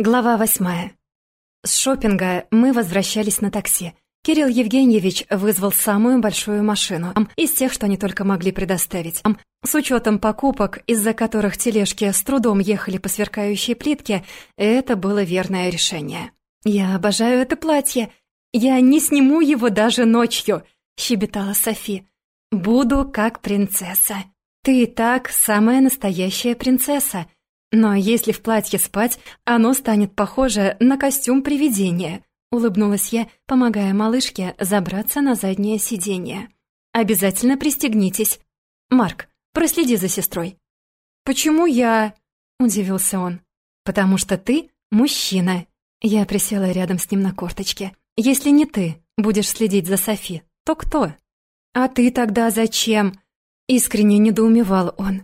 Глава восьмая. С шопинга мы возвращались на такси. Кирилл Евгеньевич вызвал самую большую машину из тех, что они только могли предоставить. С учетом покупок, из-за которых тележки с трудом ехали по сверкающей плитке, это было верное решение. «Я обожаю это платье. Я не сниму его даже ночью», — щебетала Софи. «Буду как принцесса». «Ты и так самая настоящая принцесса», но если в платье спать, оно станет похоже на костюм привидения. Улыбнулась я, помогая малышке забраться на заднее сиденье. Обязательно пристегнитесь. Марк, проследи за сестрой. Почему я? Удивился он. Потому что ты мужчина. Я присела рядом с ним на корточке. Если не ты будешь следить за Софи, то кто? А ты тогда зачем? Искренне недоумевал он.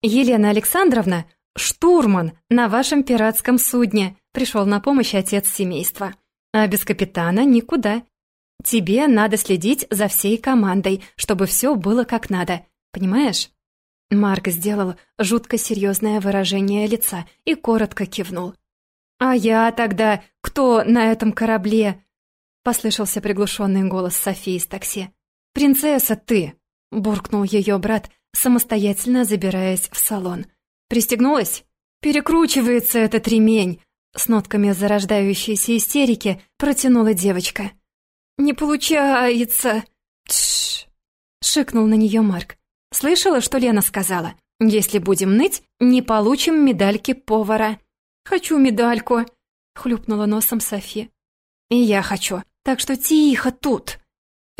Елена Александровна «Штурман на вашем пиратском судне!» — пришел на помощь отец семейства. «А без капитана никуда. Тебе надо следить за всей командой, чтобы все было как надо. Понимаешь?» Марк сделал жутко серьезное выражение лица и коротко кивнул. «А я тогда кто на этом корабле?» — послышался приглушенный голос Софии из такси. «Принцесса ты!» — буркнул ее брат, самостоятельно забираясь в салон. Пристегнулась? Перекручивается этот ремень!» С нотками зарождающейся истерики протянула девочка. «Не получается!» «Тш!» — шикнул на нее Марк. «Слышала, что Лена сказала? Если будем ныть, не получим медальки повара». «Хочу медальку!» — хлюпнула носом Софи. «И я хочу, так что тихо тут!»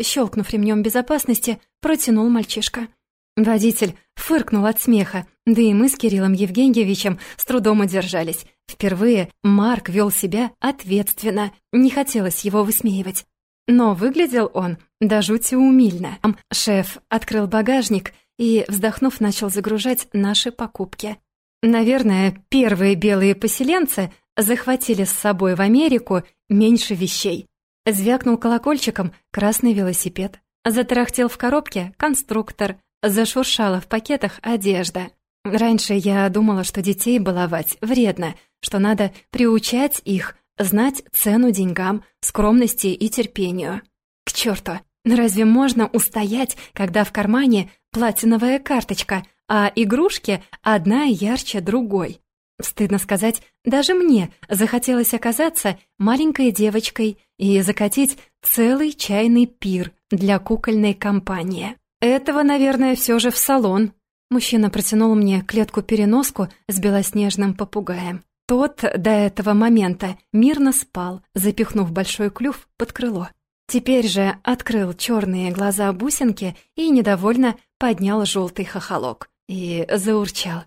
Щелкнув ремнем безопасности, протянул мальчишка. Водитель фыркнул от смеха, да и мы с Кириллом Евгеньевичем с трудом удержались. Впервые Марк вел себя ответственно, не хотелось его высмеивать. Но выглядел он до жути умильно. Шеф открыл багажник и, вздохнув, начал загружать наши покупки. Наверное, первые белые поселенцы захватили с собой в Америку меньше вещей. Звякнул колокольчиком красный велосипед. Затарахтел в коробке конструктор, Зашуршала в пакетах одежда. Раньше я думала, что детей баловать вредно, что надо приучать их знать цену деньгам, скромности и терпению. К черту! Разве можно устоять, когда в кармане платиновая карточка, а игрушки одна ярче другой? Стыдно сказать, даже мне захотелось оказаться маленькой девочкой и закатить целый чайный пир для кукольной компании. «Этого, наверное, все же в салон». Мужчина протянул мне клетку-переноску с белоснежным попугаем. Тот до этого момента мирно спал, запихнув большой клюв под крыло. Теперь же открыл черные глаза бусинки и недовольно поднял желтый хохолок. И заурчал.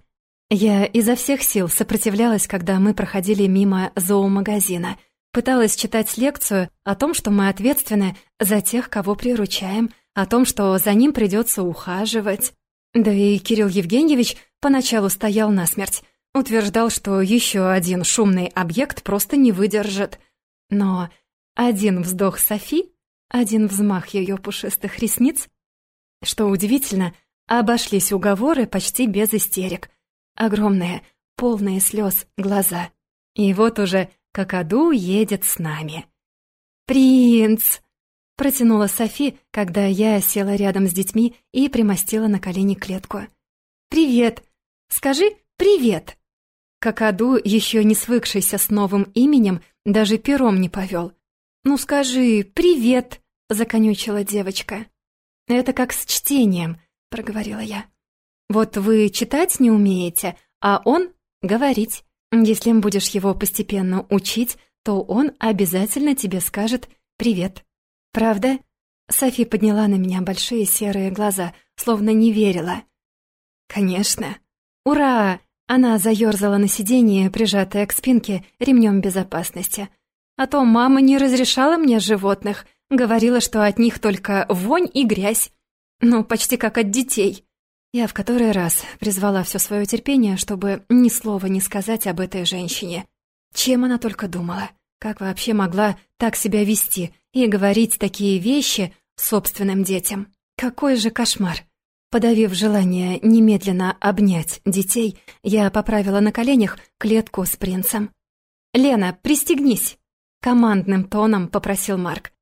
Я изо всех сил сопротивлялась, когда мы проходили мимо зоомагазина. Пыталась читать лекцию о том, что мы ответственны за тех, кого приручаем, о том, что за ним придется ухаживать. Да и Кирилл Евгеньевич поначалу стоял насмерть, утверждал, что еще один шумный объект просто не выдержит. Но один вздох Софи, один взмах ее пушистых ресниц, что удивительно, обошлись уговоры почти без истерик. Огромные, полные слез глаза. И вот уже Какаду едет с нами. «Принц!» Протянула Софи, когда я села рядом с детьми и примостила на колени клетку. «Привет! Скажи «привет!» Какаду, еще не свыкшийся с новым именем, даже пером не повел. «Ну скажи «привет!» — законючила девочка. «Это как с чтением», — проговорила я. «Вот вы читать не умеете, а он — говорить. Если будешь его постепенно учить, то он обязательно тебе скажет «привет». «Правда?» Софи подняла на меня большие серые глаза, словно не верила. «Конечно!» «Ура!» Она заёрзала на сиденье, прижатая к спинке ремнем безопасности. «А то мама не разрешала мне животных, говорила, что от них только вонь и грязь. Ну, почти как от детей». Я в который раз призвала все свое терпение, чтобы ни слова не сказать об этой женщине. Чем она только думала? Как вообще могла так себя вести и говорить такие вещи собственным детям? Какой же кошмар! Подавив желание немедленно обнять детей, я поправила на коленях клетку с принцем. Лена, пристегнись!» Командным тоном попросил Марк.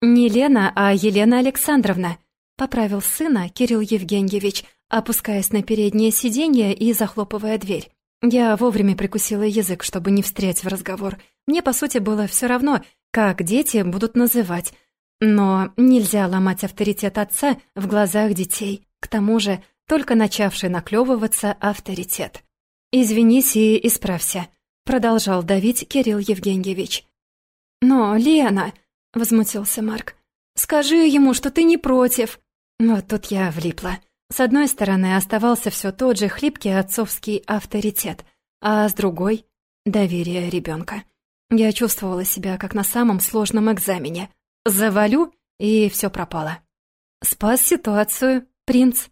«Не Лена, а Елена Александровна», — поправил сына Кирилл Евгеньевич, опускаясь на переднее сиденье и захлопывая дверь. Я вовремя прикусила язык, чтобы не встрять в разговор. Мне, по сути, было все равно, как дети будут называть. Но нельзя ломать авторитет отца в глазах детей. К тому же, только начавший наклевываться авторитет. «Извинись и исправься», — продолжал давить Кирилл Евгеньевич. «Но, Лена», — возмутился Марк, — «скажи ему, что ты не против». Вот тут я влипла. С одной стороны оставался все тот же хлипкий отцовский авторитет, а с другой — доверие ребенка. Я чувствовала себя как на самом сложном экзамене. Завалю, и все пропало. Спас ситуацию принц.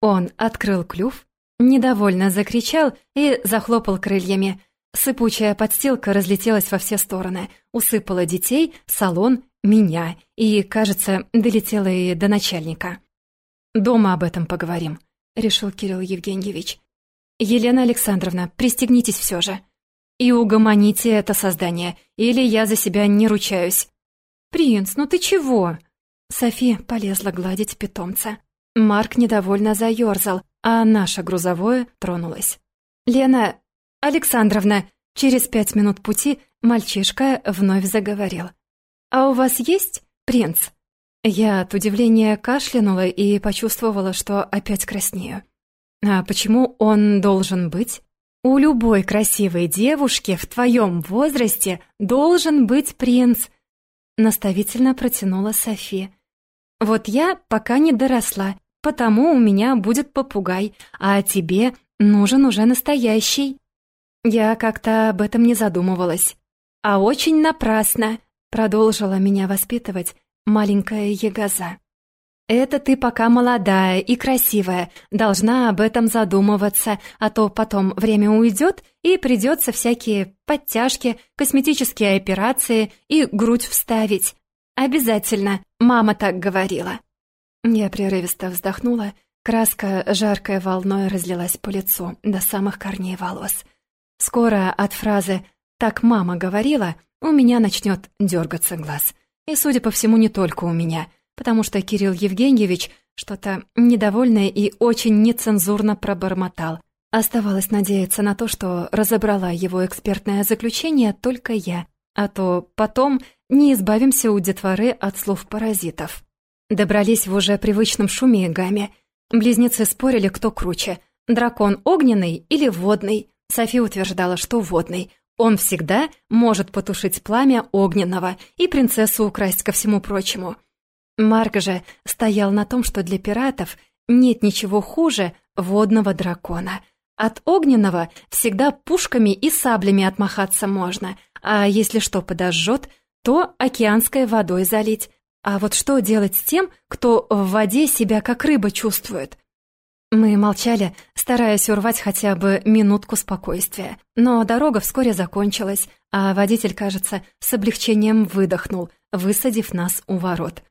Он открыл клюв, недовольно закричал и захлопал крыльями. Сыпучая подстилка разлетелась во все стороны, усыпала детей, салон, меня и, кажется, долетела и до начальника. «Дома об этом поговорим», — решил Кирилл Евгеньевич. «Елена Александровна, пристегнитесь все же. И угомоните это создание, или я за себя не ручаюсь». «Принц, ну ты чего?» Софи полезла гладить питомца. Марк недовольно заёрзал, а наше грузовое тронулось. «Лена Александровна!» Через пять минут пути мальчишка вновь заговорил. «А у вас есть принц?» Я от удивления кашлянула и почувствовала, что опять краснею. «А почему он должен быть?» «У любой красивой девушки в твоем возрасте должен быть принц», наставительно протянула София. «Вот я пока не доросла, потому у меня будет попугай, а тебе нужен уже настоящий». Я как-то об этом не задумывалась. «А очень напрасно», — продолжила меня воспитывать маленькая ягоза. «Это ты пока молодая и красивая, должна об этом задумываться, а то потом время уйдет и придется всякие подтяжки, косметические операции и грудь вставить. Обязательно, мама так говорила». Я прерывисто вздохнула, краска жаркой волной разлилась по лицу до самых корней волос. Скоро от фразы «так мама говорила» у меня начнет дергаться глаз — и, судя по всему, не только у меня, потому что Кирилл Евгеньевич что-то недовольное и очень нецензурно пробормотал. Оставалось надеяться на то, что разобрала его экспертное заключение только я, а то потом не избавимся у детворы от слов паразитов. Добрались в уже привычном шуме и гамме. Близнецы спорили, кто круче — дракон огненный или водный. Софи утверждала, что водный, он всегда может потушить пламя огненного и принцессу украсть ко всему прочему. Марк же стоял на том, что для пиратов нет ничего хуже водного дракона. От огненного всегда пушками и саблями отмахаться можно, а если что подожжет, то океанской водой залить. А вот что делать с тем, кто в воде себя как рыба чувствует? Мы молчали, стараясь урвать хотя бы минутку спокойствия. Но дорога вскоре закончилась, а водитель, кажется, с облегчением выдохнул, высадив нас у ворот.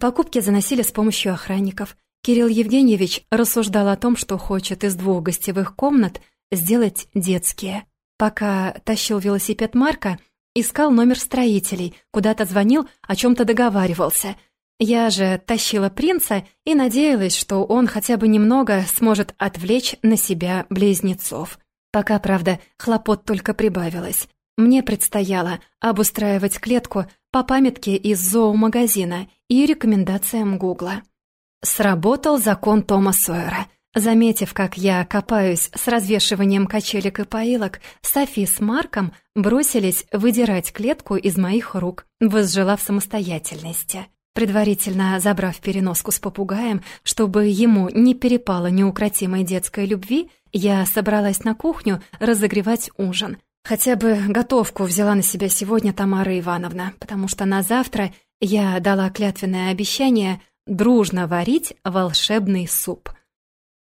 Покупки заносили с помощью охранников. Кирилл Евгеньевич рассуждал о том, что хочет из двух гостевых комнат сделать детские. Пока тащил велосипед Марка, искал номер строителей, куда-то звонил, о чем-то договаривался — я же тащила принца и надеялась, что он хотя бы немного сможет отвлечь на себя близнецов. Пока, правда, хлопот только прибавилось. Мне предстояло обустраивать клетку по памятке из зоомагазина и рекомендациям Гугла. Сработал закон Тома Сойера. Заметив, как я копаюсь с развешиванием качелек и поилок, Софи с Марком бросились выдирать клетку из моих рук, возжелав самостоятельности. Предварительно забрав переноску с попугаем, чтобы ему не перепало неукротимой детской любви, я собралась на кухню разогревать ужин. Хотя бы готовку взяла на себя сегодня Тамара Ивановна, потому что на завтра я дала клятвенное обещание дружно варить волшебный суп.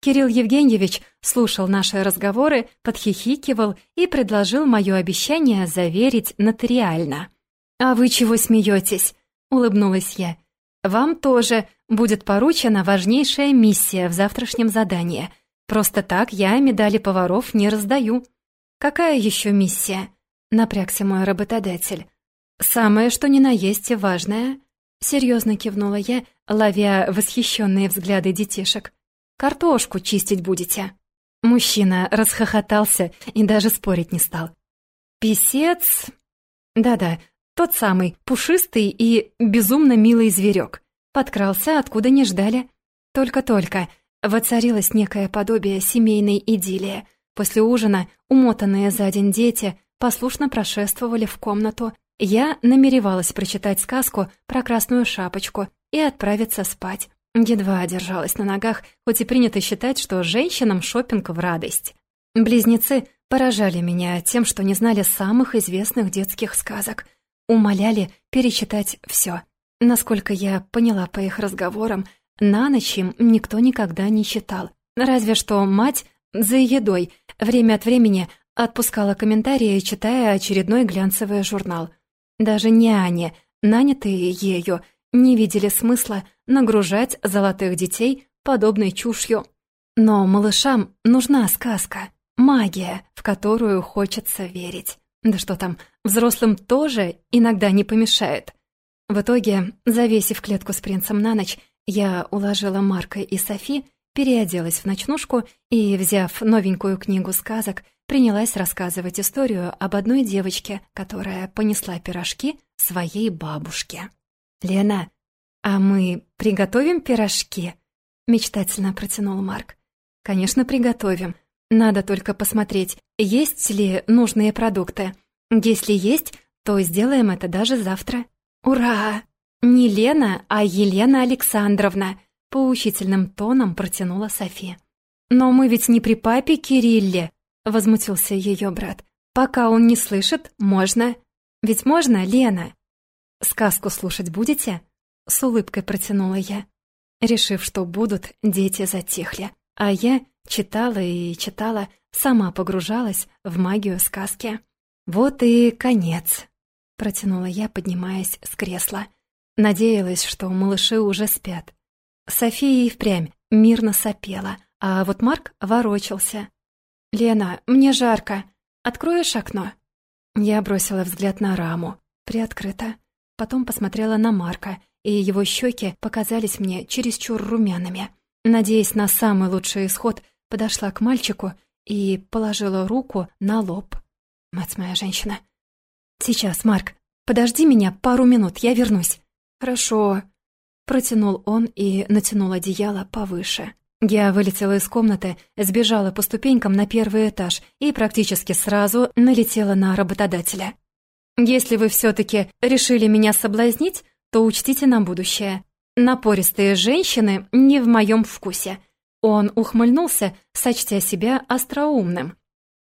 Кирилл Евгеньевич слушал наши разговоры, подхихикивал и предложил мое обещание заверить нотариально. «А вы чего смеетесь?» улыбнулась я. «Вам тоже будет поручена важнейшая миссия в завтрашнем задании. Просто так я медали поваров не раздаю». «Какая еще миссия?» напрягся мой работодатель. «Самое, что ни на есть важное», — серьезно кивнула я, ловя восхищенные взгляды детишек. «Картошку чистить будете». Мужчина расхохотался и даже спорить не стал. «Песец...» «Да-да, тот самый, пушистый и безумно милый зверек. Подкрался, откуда не ждали. Только-только воцарилось некое подобие семейной идиллии. После ужина умотанные за день дети послушно прошествовали в комнату. Я намеревалась прочитать сказку про красную шапочку и отправиться спать. Едва держалась на ногах, хоть и принято считать, что женщинам шопинг в радость. Близнецы поражали меня тем, что не знали самых известных детских сказок. Умоляли перечитать все. Насколько я поняла по их разговорам, на ночь им никто никогда не читал. Разве что мать за едой время от времени отпускала комментарии, читая очередной глянцевый журнал. Даже няни, нанятые ею, не видели смысла нагружать золотых детей подобной чушью. Но малышам нужна сказка, магия, в которую хочется верить. Да что там, взрослым тоже иногда не помешает. В итоге, завесив клетку с принцем на ночь, я уложила Марка и Софи, переоделась в ночнушку и, взяв новенькую книгу сказок, принялась рассказывать историю об одной девочке, которая понесла пирожки своей бабушке. «Лена, а мы приготовим пирожки?» — мечтательно протянул Марк. «Конечно, приготовим. Надо только посмотреть, есть ли нужные продукты. Если есть, то сделаем это даже завтра». «Ура!» «Не Лена, а Елена Александровна», — поучительным тоном протянула София. «Но мы ведь не при папе Кирилле», — возмутился ее брат. «Пока он не слышит, можно. Ведь можно, Лена?» «Сказку слушать будете?» — с улыбкой протянула я. Решив, что будут, дети затихли. А я читала и читала, сама погружалась в магию сказки. «Вот и конец», — протянула я, поднимаясь с кресла. Надеялась, что малыши уже спят. София и впрямь мирно сопела, а вот Марк ворочался. «Лена, мне жарко. Откроешь окно?» Я бросила взгляд на раму. Приоткрыто. Потом посмотрела на Марка, и его щеки показались мне чересчур румяными. Надеясь на самый лучший исход, подошла к мальчику и положила руку на лоб. Мать моя женщина. «Сейчас, Марк, подожди меня пару минут, я вернусь». «Хорошо», — протянул он и натянул одеяло повыше. Я вылетела из комнаты, сбежала по ступенькам на первый этаж и практически сразу налетела на работодателя. «Если вы все-таки решили меня соблазнить, то учтите на будущее. Напористые женщины не в моем вкусе». Он ухмыльнулся, сочтя себя остроумным.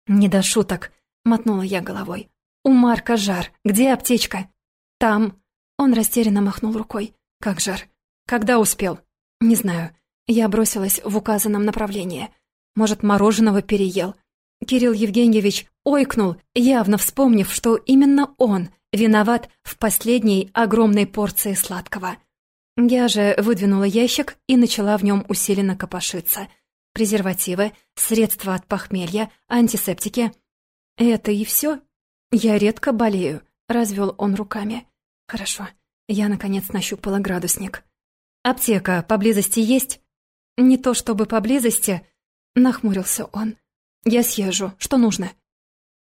«Не до шуток», — мотнула я головой. «У Марка жар. Где аптечка?» «Там». Он растерянно махнул рукой. «Как жар? Когда успел?» «Не знаю. Я бросилась в указанном направлении. Может, мороженого переел?» Кирилл Евгеньевич ойкнул, явно вспомнив, что именно он виноват в последней огромной порции сладкого. Я же выдвинула ящик и начала в нем усиленно копошиться. Презервативы, средства от похмелья, антисептики. Это и все? Я редко болею, развел он руками. Хорошо. Я, наконец, нащупала градусник. «Аптека поблизости есть?» «Не то чтобы поблизости», — нахмурился он. «Я съезжу. Что нужно?»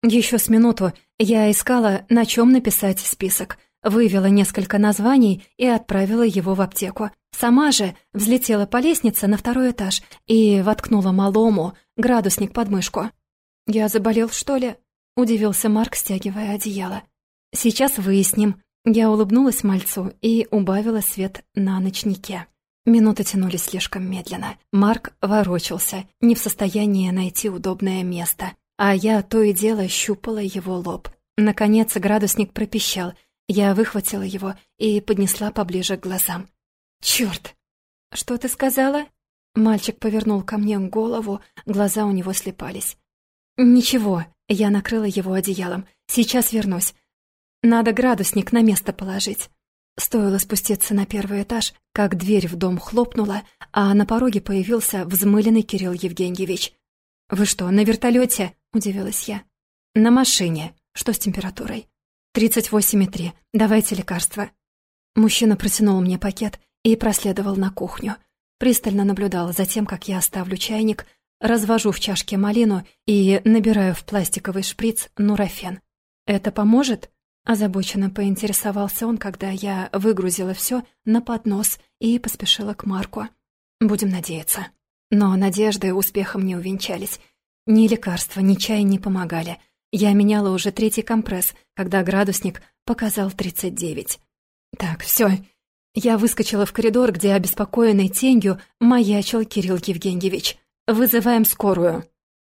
Еще с минуту я искала, на чем написать список, вывела несколько названий и отправила его в аптеку. Сама же взлетела по лестнице на второй этаж и воткнула малому градусник под мышку. «Я заболел, что ли?» — удивился Марк, стягивая одеяло. «Сейчас выясним», я улыбнулась мальцу и убавила свет на ночнике. Минуты тянулись слишком медленно. Марк ворочался, не в состоянии найти удобное место, а я то и дело щупала его лоб. Наконец градусник пропищал. Я выхватила его и поднесла поближе к глазам. «Чёрт!» «Что ты сказала?» Мальчик повернул ко мне голову, глаза у него слепались. «Ничего», — я накрыла его одеялом. «Сейчас вернусь. Надо градусник на место положить. Стоило спуститься на первый этаж, как дверь в дом хлопнула, а на пороге появился взмыленный Кирилл Евгеньевич. «Вы что, на вертолете?» — удивилась я. «На машине», — Что с температурой? «Тридцать восемь и три. Давайте лекарства». Мужчина протянул мне пакет и проследовал на кухню. Пристально наблюдал за тем, как я оставлю чайник, развожу в чашке малину и набираю в пластиковый шприц нурофен. «Это поможет?» Озабоченно поинтересовался он, когда я выгрузила все на поднос и поспешила к Марку. «Будем надеяться». Но надежды успехом не увенчались. Ни лекарства, ни чай не помогали. Я меняла уже третий компресс, когда градусник показал 39. Так, все. Я выскочила в коридор, где обеспокоенный тенью маячил Кирилл Евгеньевич. «Вызываем скорую».